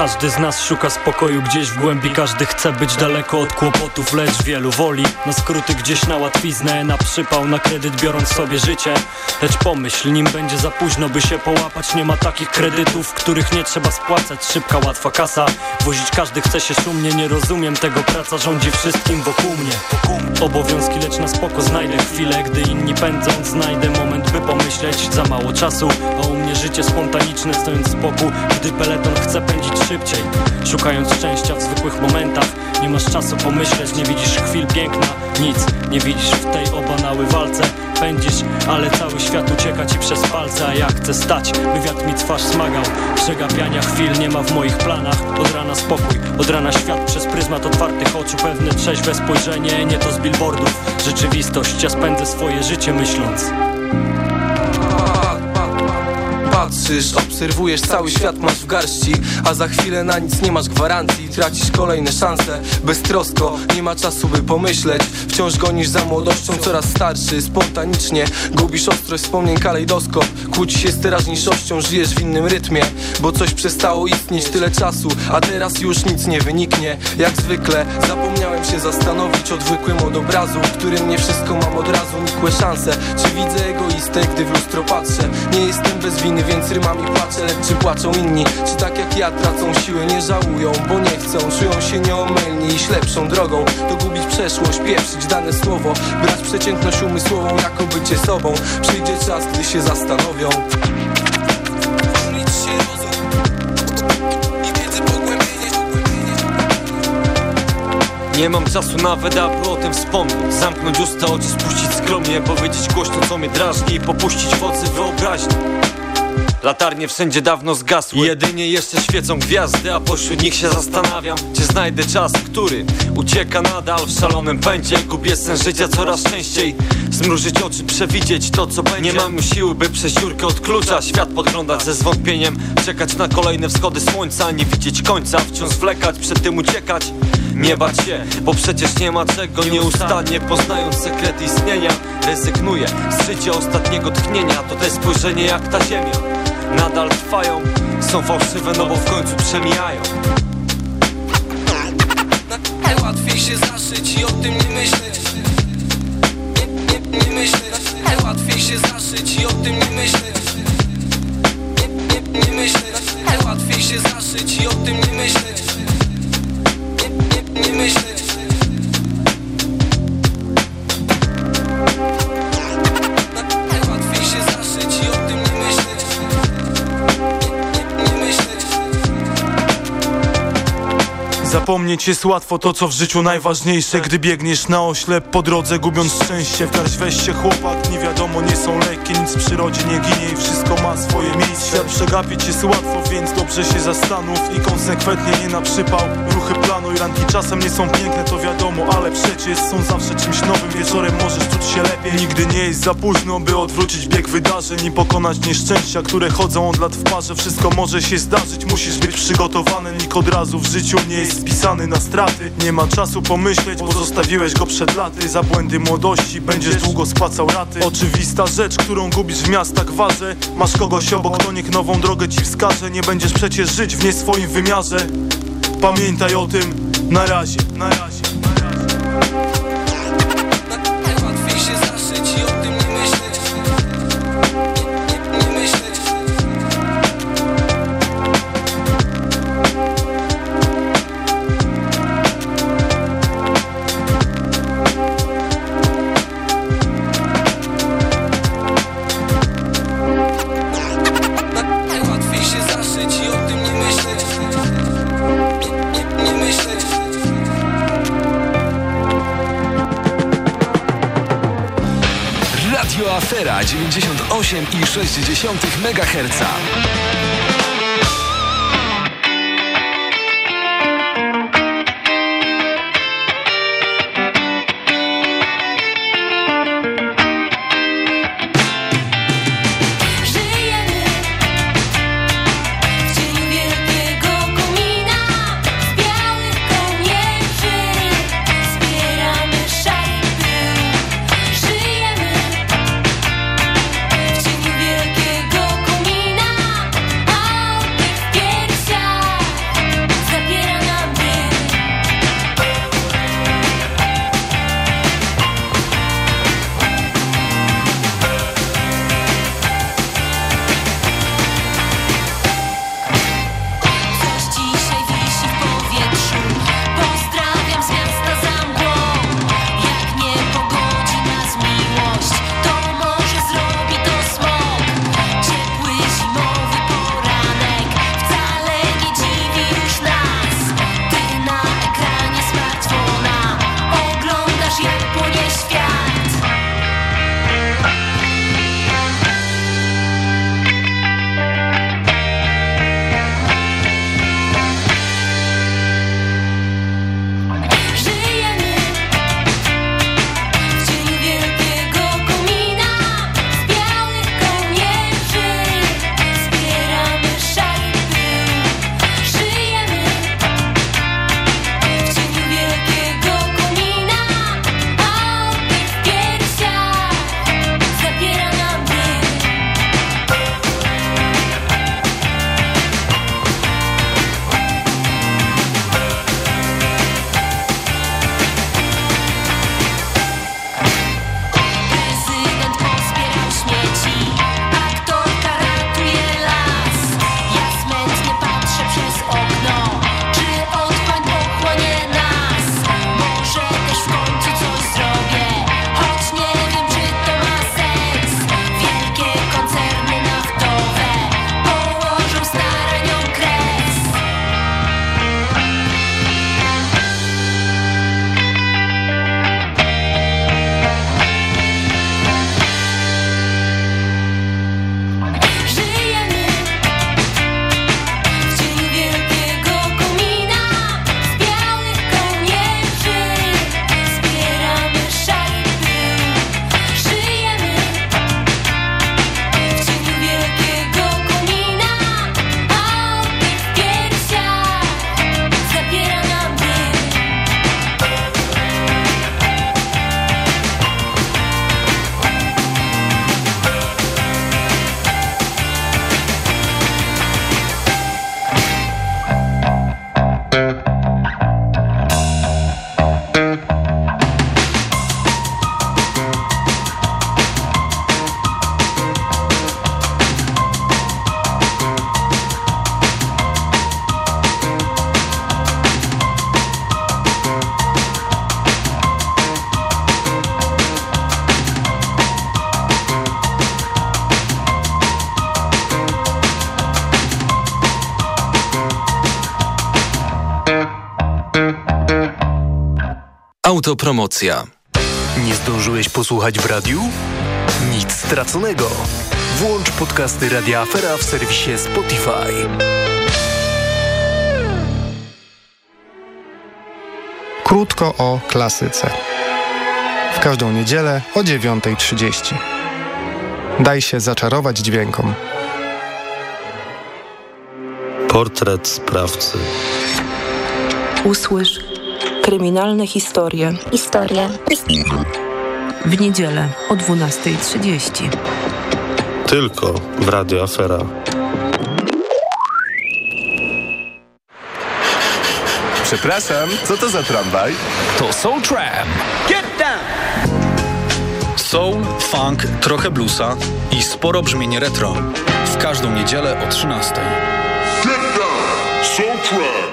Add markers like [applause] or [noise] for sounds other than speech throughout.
każdy z nas szuka spokoju gdzieś w głębi. Każdy chce być daleko od kłopotów Lecz wielu woli na skróty gdzieś na łatwiznę Na przypał, na kredyt biorąc sobie życie. Lecz pomyśl, nim będzie za późno by się połapać Nie ma takich kredytów, których nie trzeba spłacać. Szybka, łatwa kasa Wozić każdy chce się szumnie. Nie rozumiem tego, praca rządzi wszystkim wokół mnie. Obowiązki, lecz na spoko znajdę chwilę Gdy inni pędzą, znajdę moment by pomyśleć Za mało czasu, a u mnie życie spontaniczne Stojąc z boku, gdy peleton chce pędzić szybciej Szukając szczęścia w zwykłych momentach. Nie masz czasu pomyśleć, nie widzisz chwil piękna Nic, nie widzisz w tej obanały walce. Pędzisz, ale cały świat ucieka ci przez palce A ja chcę stać, by wiatr mi twarz smagał Przegapiania chwil nie ma w moich planach. Od rana spokój, od rana świat przez pryzmat otwartych oczu. Pewne trzeźwe spojrzenie, nie to z billboardów. Rzeczywistość, ja spędzę swoje życie myśląc Patrzysz, obserwujesz, cały świat masz w garści A za chwilę na nic nie masz gwarancji. Tracisz kolejne szanse, beztrosko Nie ma czasu by pomyśleć. Wciąż gonisz za młodością, coraz starszy Spontanicznie gubisz ostrość wspomnień kalejdoskop Kłócisz się z teraźniejszością, żyjesz w innym rytmie Bo coś przestało istnieć tyle czasu A teraz już nic nie wyniknie. Jak zwykle zapomniałem się zastanowić Odwykłym od obrazu, w którym nie wszystko mam od razu Nikłe szanse, czy widzę egoistę, gdy w lustro patrzę? Nie jestem bez winy, więc rymami płaczę Lecz czy płaczą inni, czy tak jak ja tracą siłę Nie żałują, bo nie chcą, czują się nieomylni Iść lepszą drogą, to gubić przeszłość Pieprzyć dane słowo, brać przeciętność umysłową Jako bycie sobą, przyjdzie czas, gdy się zastanowią. Nie mam czasu nawet, aby o tym wspomnieć. Zamknąć usta, oczy spuścić skromnie Powiedzieć głośno, co mnie drażni I popuścić wocy wyobraźni Latarnie wszędzie dawno zgasły. Jedynie jeszcze świecą gwiazdy A pośród nich się zastanawiam Czy znajdę czas, który ucieka nadal W szalonym pędzie. Gubię sens życia coraz częściej Zmrużyć oczy, przewidzieć to co będzie. Nie mam siły, by przez dziurkę od klucza Świat podglądać. Ze zwątpieniem Czekać na kolejne wschody słońca Nie widzieć końca, wciąż wlekać Przed tym uciekać nie bać się, bo przecież nie ma czego Nieustannie poznając sekrety istnienia Rezygnuję z życia ostatniego tchnienia. To te spojrzenie jak ta ziemia Nadal trwają. Są fałszywe, no bo w końcu przemijają. Najłatwiej się zaszyć i o tym nie myśleć. Nie, nie, nie myśleć. Najłatwiej się zaszyć i o tym nie myśleć. Nie, nie, nie myśleć. Najłatwiej się zaszyć i o tym nie myśleć. Nie, nie, nie myśleć Zapomnieć jest łatwo to co w życiu najważniejsze. Gdy biegniesz na oślep po drodze gubiąc szczęście W garść weź się chłopak, nie wiadomo nie są lekkie Nic w przyrodzie nie ginie i wszystko ma swoje miejsce. Świat przegapić jest łatwo, więc dobrze się zastanów I konsekwentnie nie na przypał. Ruchy planuj, ranki czasem nie są piękne to wiadomo Ale przecież są zawsze czymś nowym. Wieczorem możesz czuć się lepiej. Nigdy nie jest za późno, by odwrócić bieg wydarzeń I pokonać nieszczęścia, które chodzą od lat w parze. Wszystko może się zdarzyć, musisz być przygotowany. Nikt od razu w życiu nie jest na straty. Nie ma czasu pomyśleć, bo zostawiłeś go przed laty. Za błędy młodości będziesz długo spłacał raty. Oczywista rzecz, którą gubisz w miastach wadze Masz kogoś obok, kto niech nową drogę ci wskaże. Nie będziesz przecież żyć w nie swoim wymiarze. Pamiętaj o tym, na razie, na razie, 98,6 MHz. Autopromocja. Nie zdążyłeś posłuchać w radiu? Nic straconego. Włącz podcasty Radia Afera w serwisie Spotify. Krótko o klasyce. W każdą niedzielę o 9.30. Daj się zaczarować dźwiękom. Portret sprawcy. Usłysz kryminalne historie. Historie. W niedzielę o 12.30. Tylko w Radio Afera. Przepraszam, co to za tramwaj? To Soul Tram. Get down! Soul, funk, trochę bluesa i sporo brzmień retro. W każdą niedzielę o 13. Get down! Soul Tram!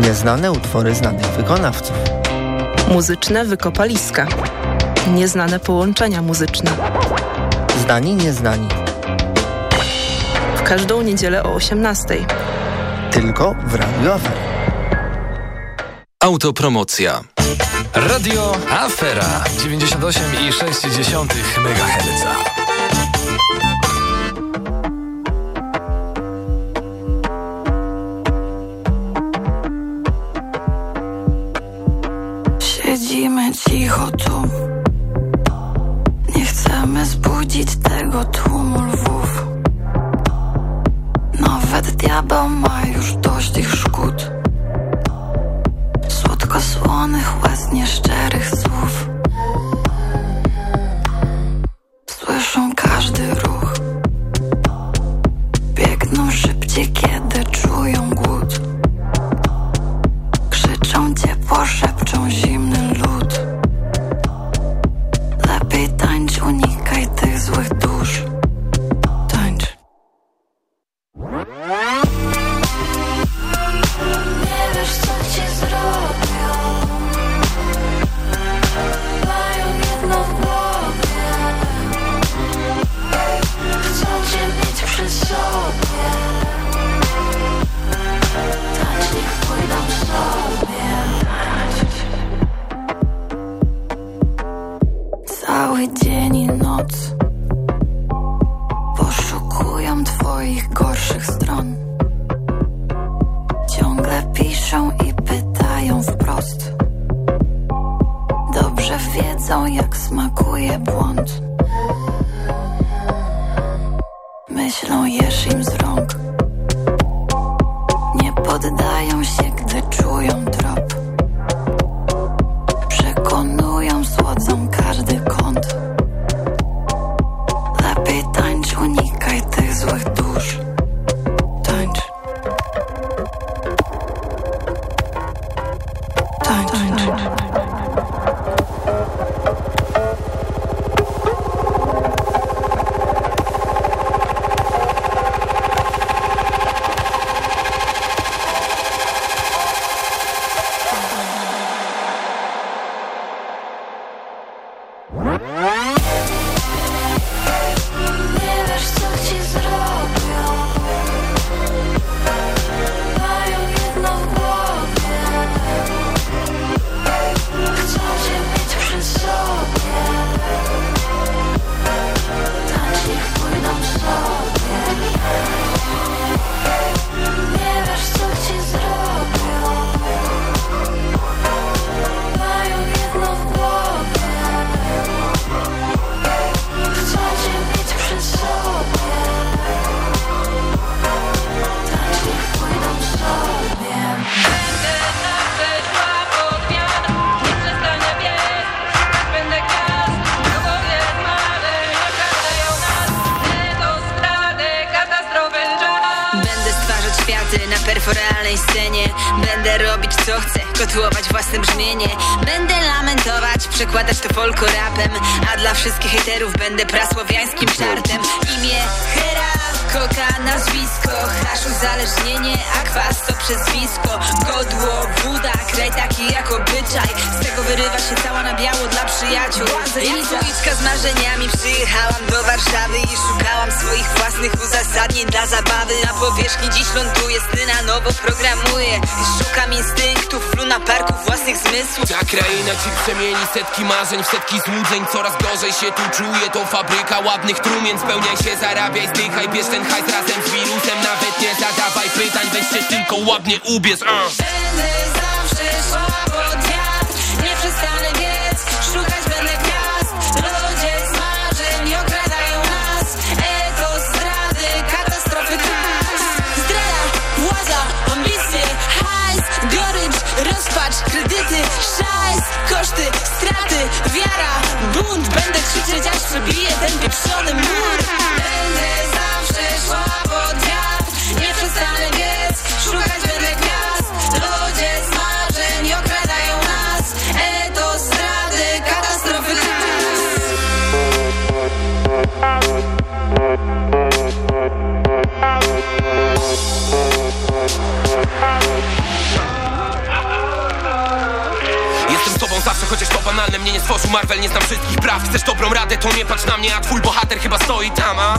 Nieznane utwory znanych wykonawców. Muzyczne wykopaliska. Nieznane połączenia muzyczne. Znani, nieznani. W każdą niedzielę o 18.00. Tylko w Radio Afera. Autopromocja. Radio Afera 98,6 MHz. Poddają się, gdy czują trop przyjaciół. Intuiczka z marzeniami Przyjechałam do Warszawy i szukałam swoich własnych uzasadnień dla zabawy. Na powierzchni dziś ląduję, sny na nowo programuję Szukam instynktów, na parku własnych zmysłów. Ta kraina ci przemieni setki marzeń w setki złudzeń. Coraz gorzej się tu czuję, to fabryka ładnych trumien. Spełniaj się, zarabiaj, zdychaj, bierz ten hajs razem z wirusem. Nawet nie zadawaj pytań, weź się tylko ładnie ubierz uh. Bunt Będę krzyczeć aż przebiję ten pieprzony mur banalne mnie nie stworzył Marvel, nie znam wszystkich praw. Chcesz dobrą radę, to nie patrz na mnie A twój bohater chyba stoi tam, a?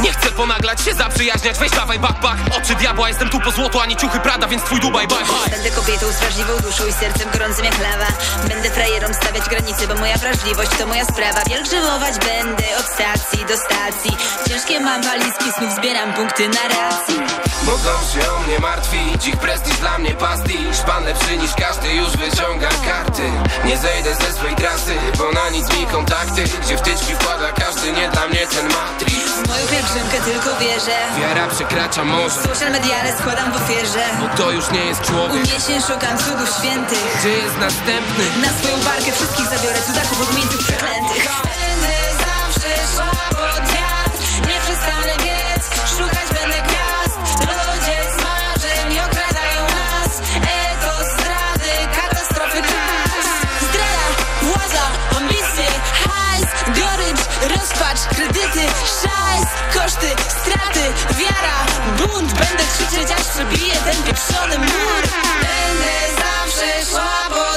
Nie chcę ponaglać się, zaprzyjaźniać Weź dawaj backpack, oczy diabła Jestem tu po złoto, a nie ciuchy Prada Więc twój Dubaj, bye bye Będę kobietą z wrażliwą duszą i sercem gorącym jak lawa. Będę frajerą stawiać granice, bo moja wrażliwość to moja sprawa. Pielgrzymować będę od stacji do stacji. Ciężkie mam walizki, znów zbieram punkty narracji Mogą się o mnie martwić Ich prestiż dla mnie pastisz Pan lepszy niż każdy, już wyciągam karty. Nie zejdę ze swej trasy, bo na nic mi kontakty Gdzie wtyczki wkłada każdy, nie dla mnie ten matrix. W moją pielgrzymkę tylko wierzę. Wiara przekracza morze. Social mediale składam w ofierze. Bo to już nie jest człowiek. Uniesień szukam cudów świętych. Gdzie jest następny? Na swoją barkę wszystkich zabiorę cudaków od miejsców przeklętych wiara, bunt Będę krzyczeć aż przebiję ten pieprzony mur. Będę zawsze szła pod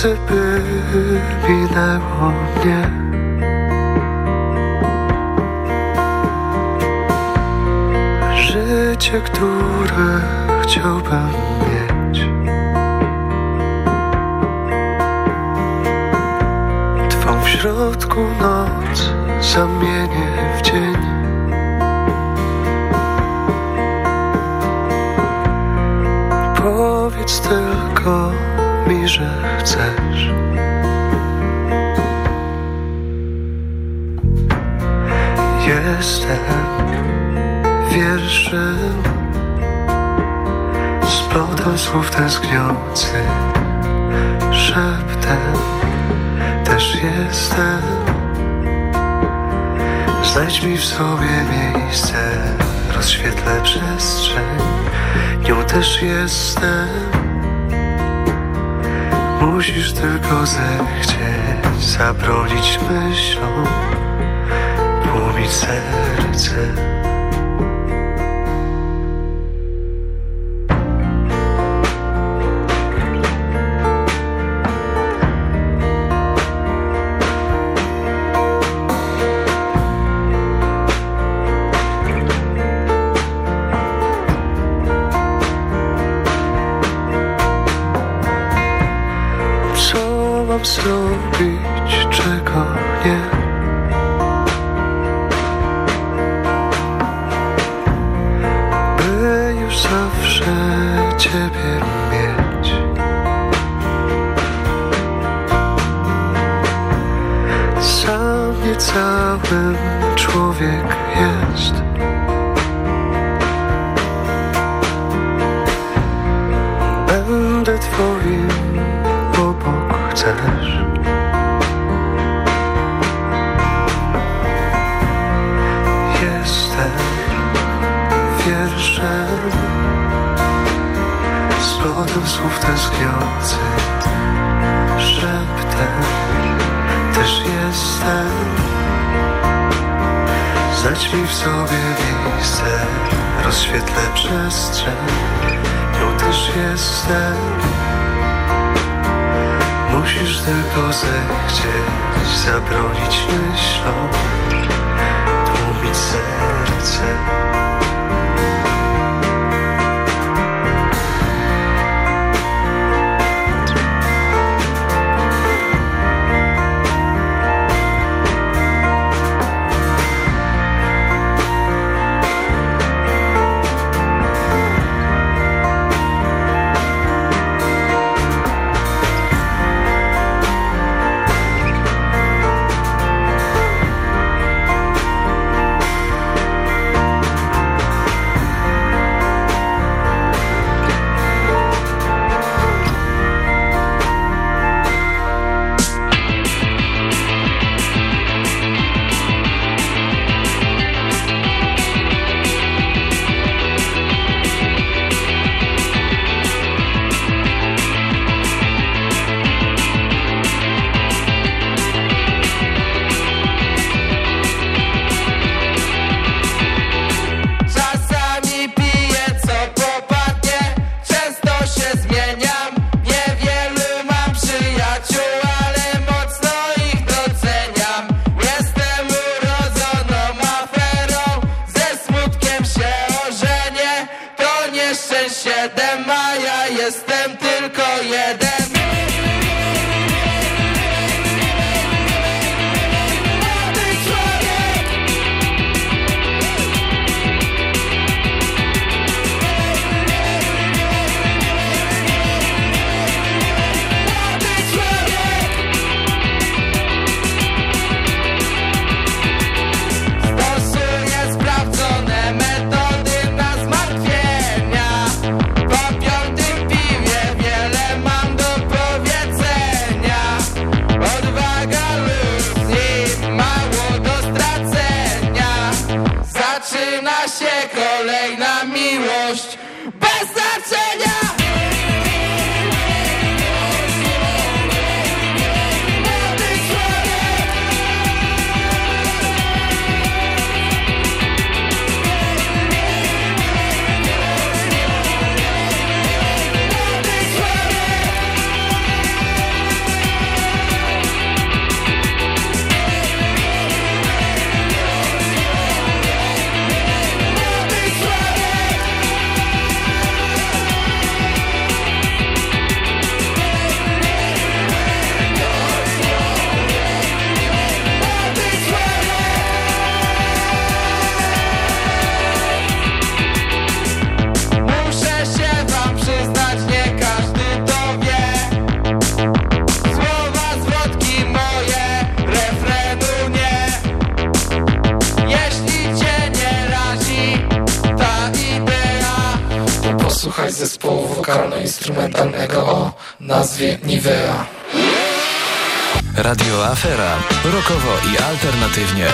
nocy by minęło mnie. Życie, które chciałbym mieć. Twą w środku noc zamienię w dzień. Powiedz tylko mi, że chcesz. Jestem wierszem splotą słów tęskniący. Szeptem też jestem. Znajdź mi w sobie miejsce Rozświetlę przestrzeń. Nią też jestem. Musisz tylko zechcieć zabronić myślą, tłumić serce. yeah. siostrze, nią też jestem. Musisz tylko zechcieć zabronić myślom, tłumić serce. wokalno-instrumentalnego o nazwie Nivea. Radio Afera. Rokowo i alternatywnie.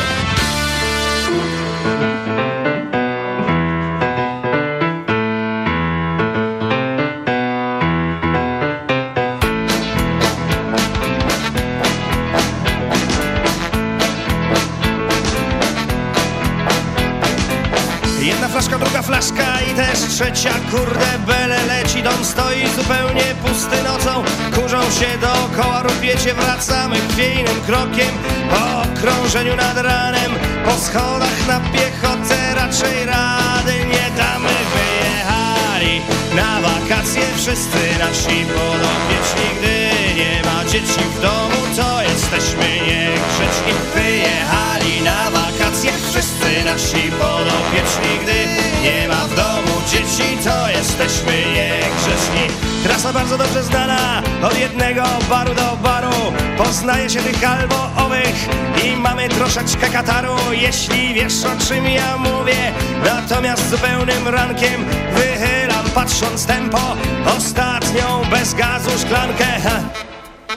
Jedna flaszka, druga flaszka i też trzecia, kurde, bez leci, dom stoi zupełnie pusty nocą. Kurzą się dookoła, rupiecie, wracamy chwiejnym krokiem. Po okrążeniu nad ranem, po schodach na piechotę Raczej rady nie damy, wyjechali na wakacje Wszyscy nasi podopieczni, gdy nie ma dzieci w domu To jesteśmy niegrzeczni, wyjechali na wakacje Wszyscy nasi podopieczni, gdy nie ma w domu dzieci To jesteśmy niegrzeczni. Trasa bardzo dobrze znana, od jednego baru do baru Poznaje się tych albo owych i mamy troszeczkę kataru. Jeśli wiesz o czym ja mówię, natomiast zupełnym rankiem Wychylam patrząc tempo, ostatnią bez gazu szklankę. Ha. [laughs]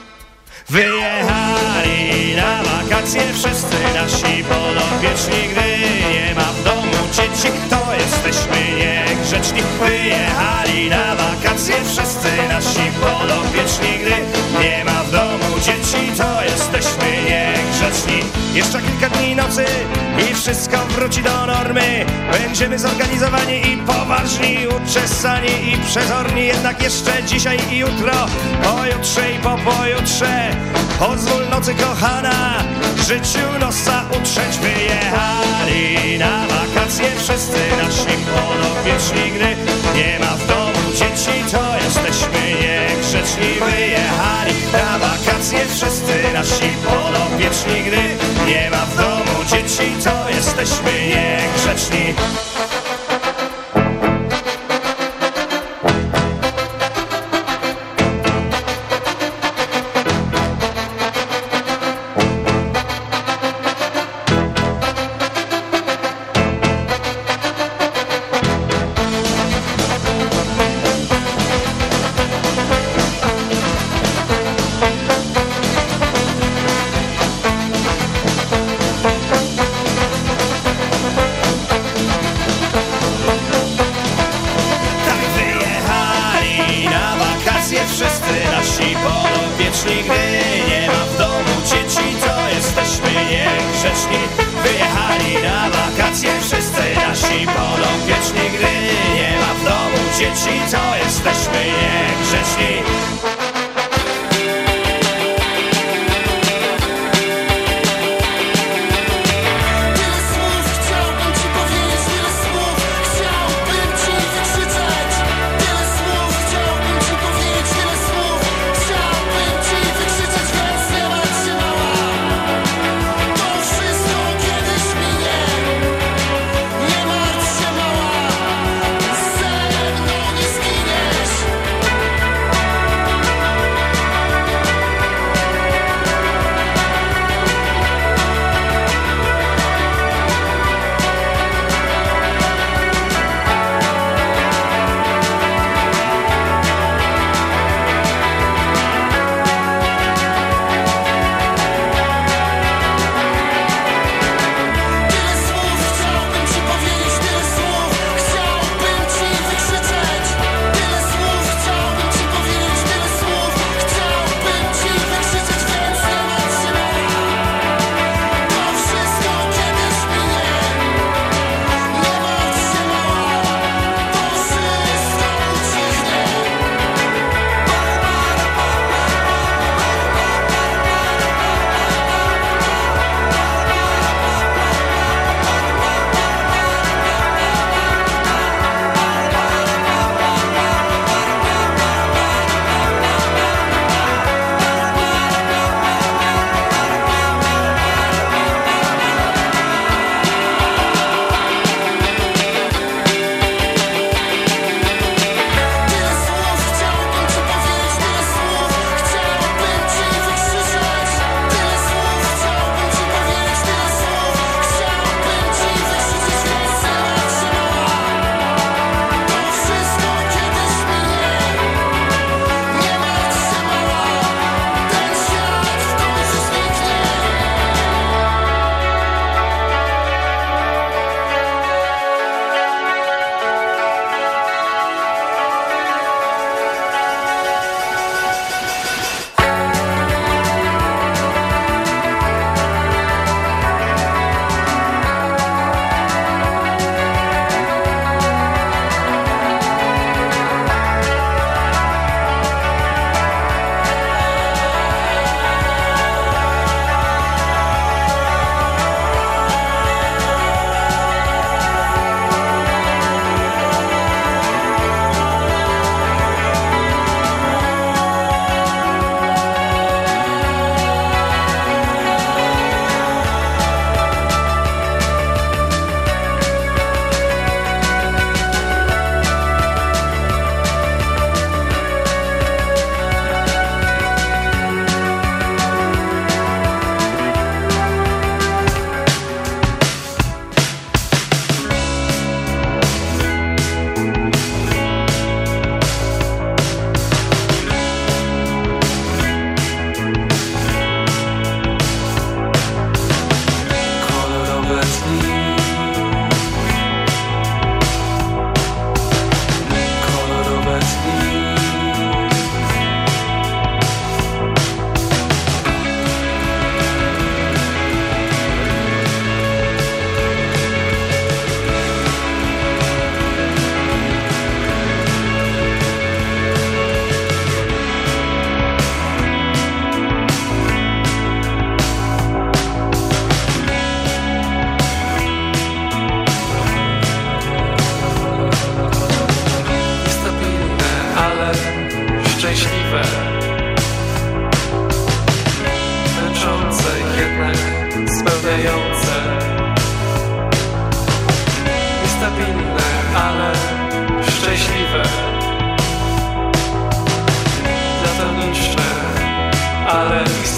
Wyjechali wakacje wszyscy nasi podopieczni Gdy nie ma w domu dzieci, to jesteśmy niegrzeczni Wyjechali na wakacje. Wszyscy nasi podopieczni Gdy nie ma w domu dzieci, to jesteśmy niegrzeczni Jeszcze kilka dni nocy i wszystko wróci do normy. Będziemy zorganizowani i poważni, uczesani i przezorni. Jednak jeszcze dzisiaj i jutro, pojutrze i po pojutrze. Pozwól nocy kochana, życiu nosa utrzeć Wyjechali na wakacje wszyscy nasi podopieczni Gdy nie ma w domu dzieci, to jesteśmy niegrzeczni. Wyjechali na wakacje wszyscy nasi podopieczni Gdy nie ma w domu dzieci, to jesteśmy niegrzeczni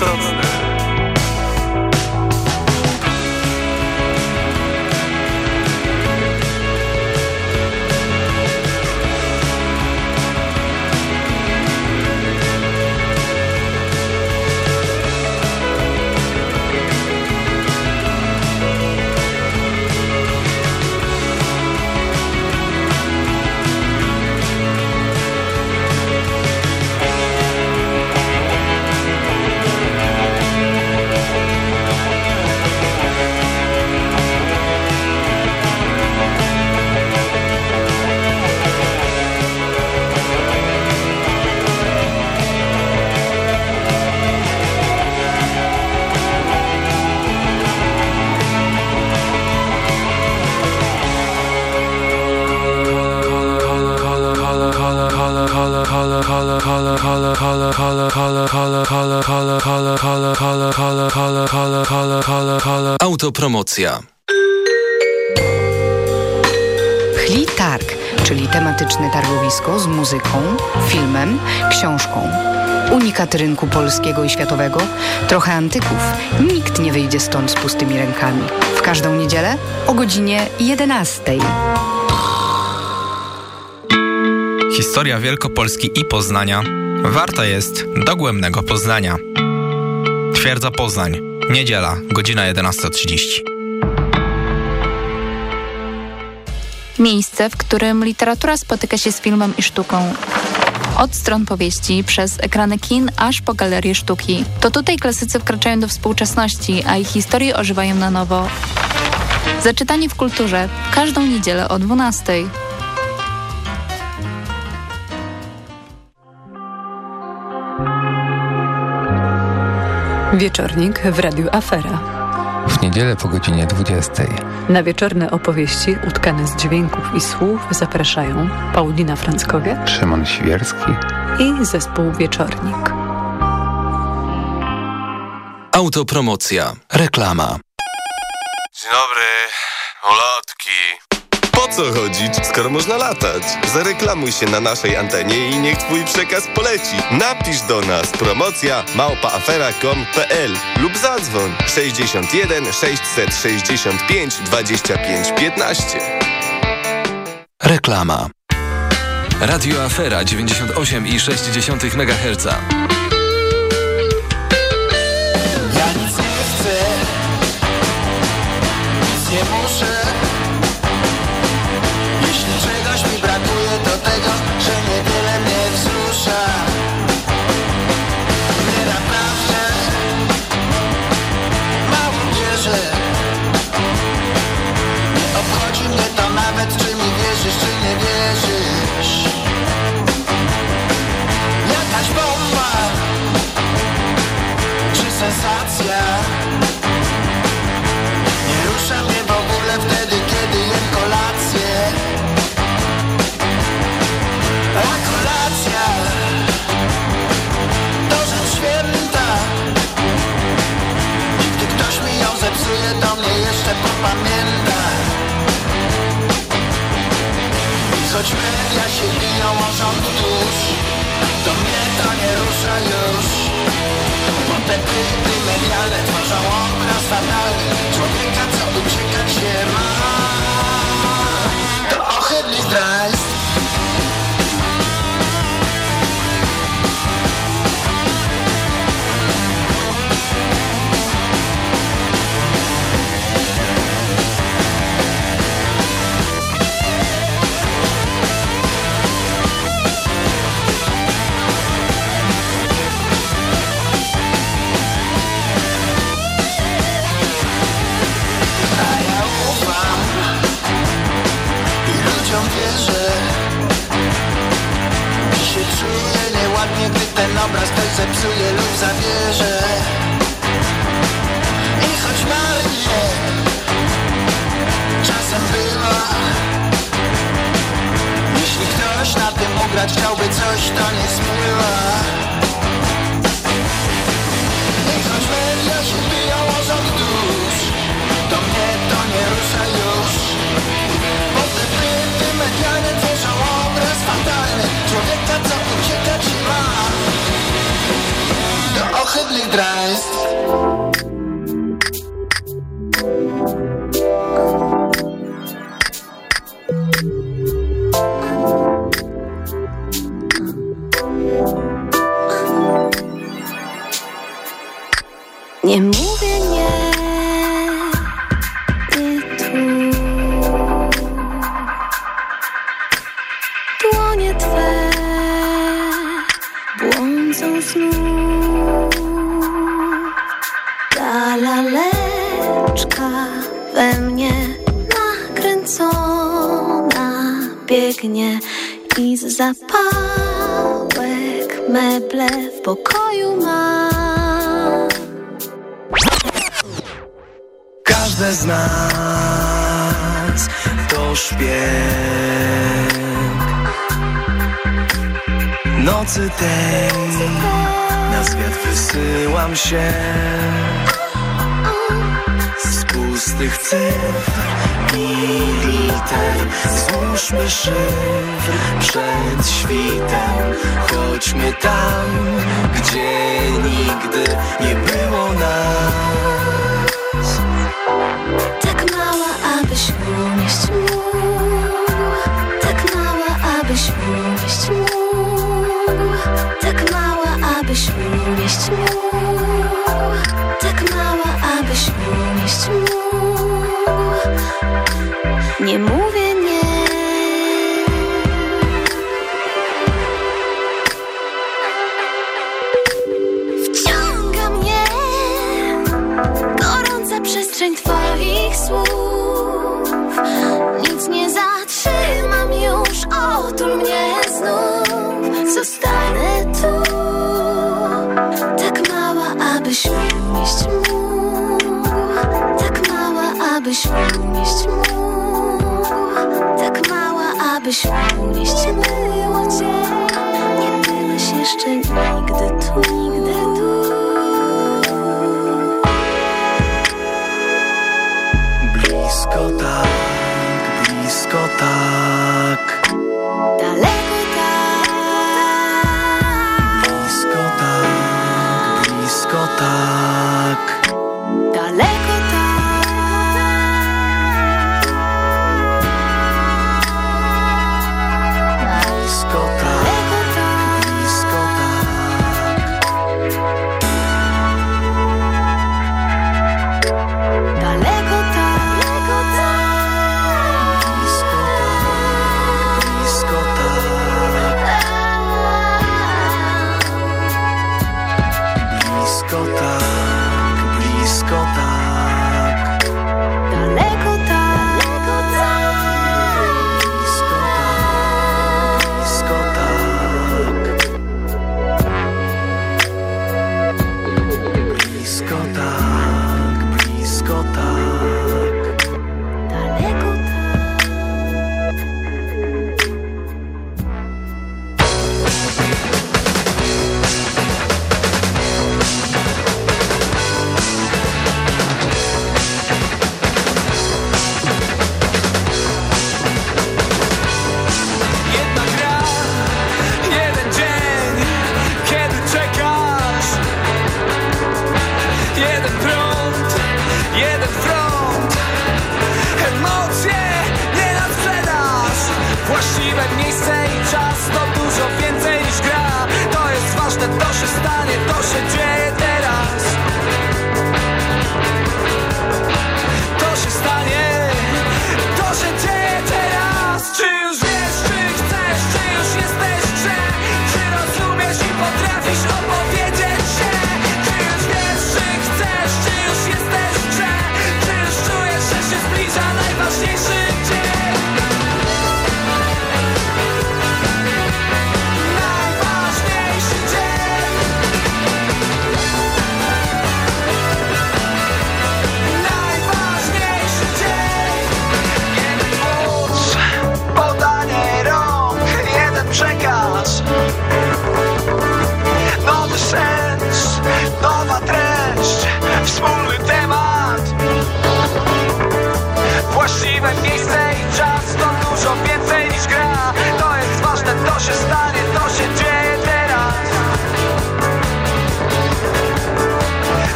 rozsądne Autopromocja. Chli Targ, czyli tematyczne targowisko z muzyką, filmem, książką. Unikat rynku polskiego i światowego, trochę antyków. Nikt nie wyjdzie stąd z pustymi rękami. W każdą niedzielę o godzinie 11. Historia Wielkopolski i Poznania warta jest dogłębnego poznania. Twierdza Poznań, niedziela, godzina 11.30. Miejsce, w którym literatura spotyka się z filmem i sztuką. Od stron powieści, przez ekrany kin, aż po galerie sztuki. To tutaj klasycy wkraczają do współczesności, a ich historie ożywają na nowo. Zaczytanie w kulturze, każdą niedzielę o 12. Wieczornik w Radiu Afera. W niedzielę po godzinie 20. Na wieczorne opowieści utkane z dźwięków i słów zapraszają Paulina Franckowiak Szymon Świerski i zespół Wieczornik. Autopromocja. Reklama. Dzień dobry, ulotki. Co chodzić, skoro można latać? Zareklamuj się na naszej antenie i niech twój przekaz poleci. Napisz do nas promocja małpaafera.com.pl lub zadzwoń 61 665 25 15. Reklama. Radio Afera 98,6 MHz. Ja nic nie chcę, nic nie muszę. Sensacja. Nie rusza mnie w ogóle wtedy, kiedy jem kolację. A kolacja To rzecz święta. I gdy ktoś mi ją zepsuje, to mnie jeszcze popamięta. I choć media się biją o rząd dusz To mnie to nie rusza już medialne tworzą obraz fatalny. Człowieka, co uciekać się ma biegnie i z zapałek meble w pokoju ma. Każde z nas to szpieg Nocy tej na świat wysyłam się pustych cyfr i liter Złóżmy szyfr przed świtem. Chodźmy tam, gdzie nigdy nie było nas. Tak mała, abyś unieść mógł Tak mała, abyś unieść mógł Tak mała abyś umieść Tak mała, abyś umieść Nie mówię byś unieść było cię Nie byłeś jeszcze nigdy tu, nigdy tu. Blisko tak, blisko tak. Daleko tak. Blisko tak, blisko tak.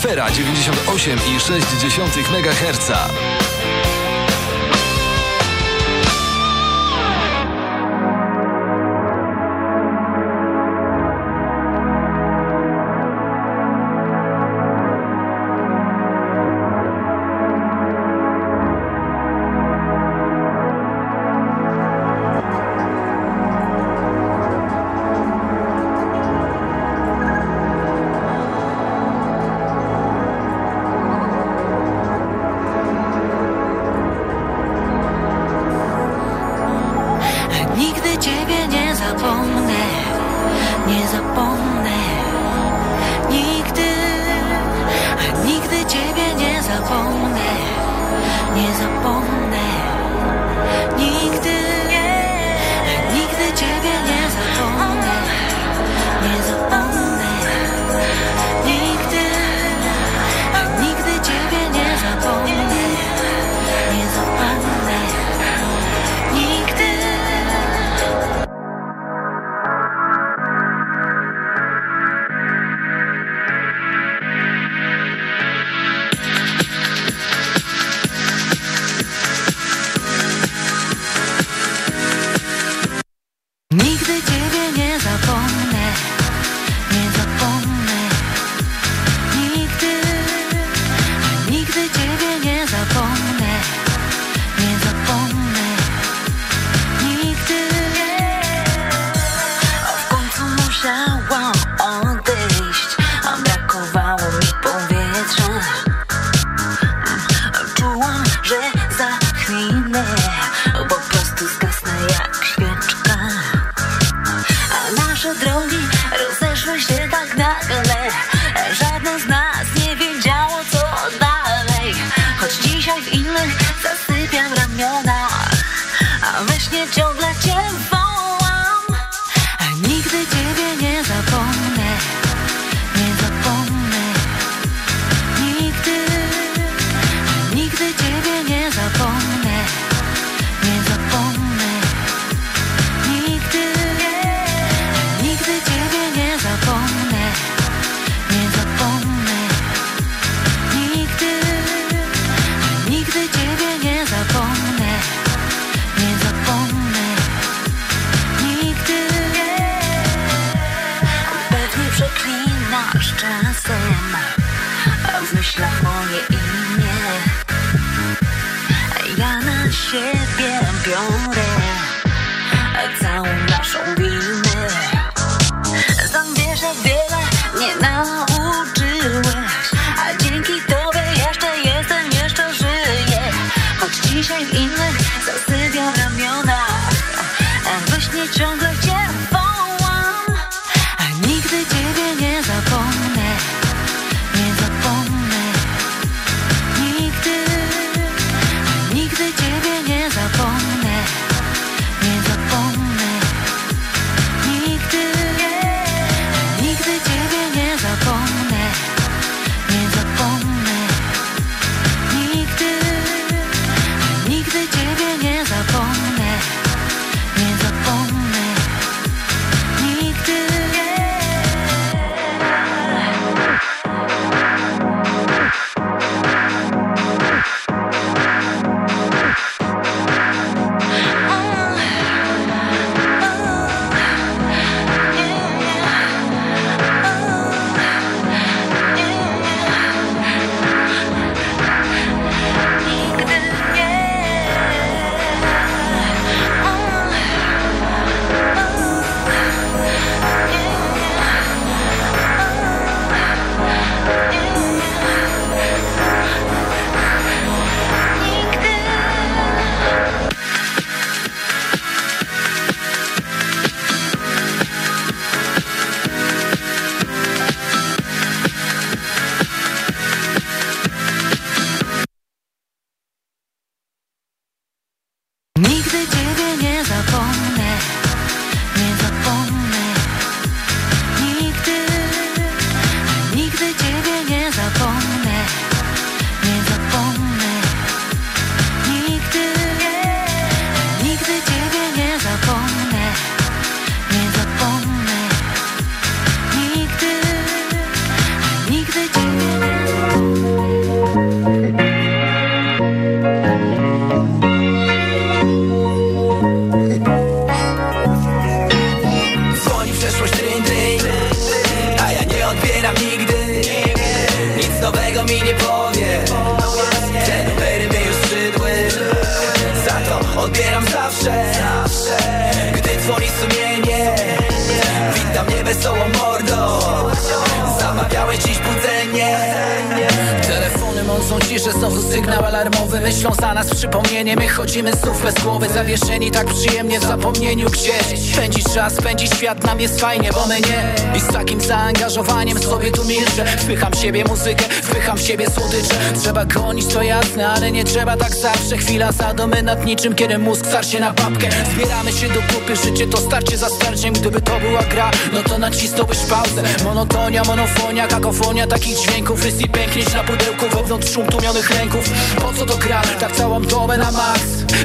Afera 98,6 MHz. Trzeba gonić, to jasne, ale nie trzeba tak zawsze. Chwila zadomy nad niczym, kiedy mózg starcie na papkę. Zbieramy się do kupy, życie to starcie za starciem. Gdyby to była gra, no to nacisnąłbyś pauzę. Monotonia, monofonia, kakofonia takich dźwięków. Rys i pęknieć na pudełku wewnątrz szum tłumionych ręków Po co to gra? Tak całą dobę na max.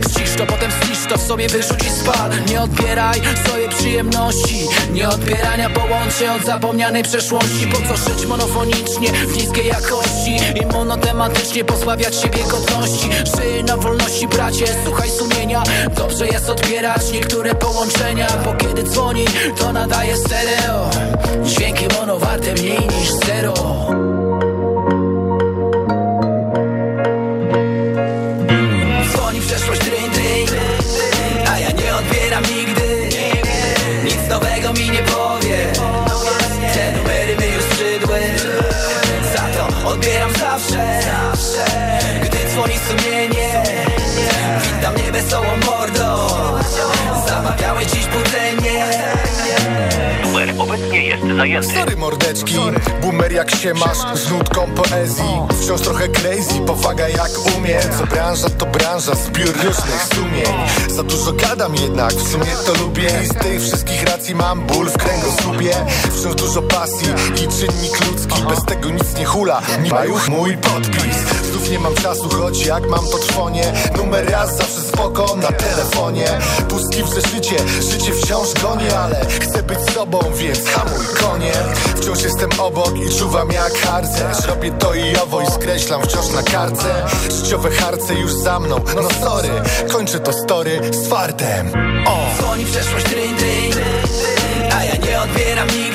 Ścisz to, potem zniszcz to w sobie wyrzuć i spal. Nie odbieraj sobie przyjemności. Nie odbierania połączeń od zapomnianej przeszłości. Po co żyć monofonicznie w niskiej jakości? I monotematycznie pozbawiać siebie godności. Żyj na wolności bracie, słuchaj sumienia. Dobrze jest odbierać niektóre połączenia Bo kiedy dzwoni, to nadaje stereo. Dźwięki mono warte mniej niż zero jest zajęty. Sorry mordeczki, boomer jak się masz? Z nutką poezji, wciąż trochę crazy. Powaga jak umiem, co branża to branża. Zbiór różnych sumień. Za dużo gadam jednak, w sumie to lubię. I z tych wszystkich racji mam ból w kręgosłupie. Wciąż dużo pasji i czynnik ludzki. Bez tego nic nie hula, Majuch mój podpis. Znów nie mam czasu, choć jak mam to trwonie Numer raz zawsze spoko na telefonie. Pustki w zeszycie, życie wciąż gonię Ale chcę być sobą, więc hamuj konie Wciąż jestem obok i czuwam jak harcerz Robię to i owo i skreślam wciąż na kartce Życiowe harce już za mną, no sorry Kończę to story z fartem O! Dzwoni przeszłość dryń, dryń A ja nie odbieram nigdy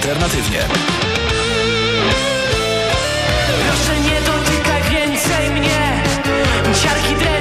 alternatywnie. Proszę nie dotykaj więcej mnie Ciarki dreszcze,